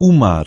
O mar.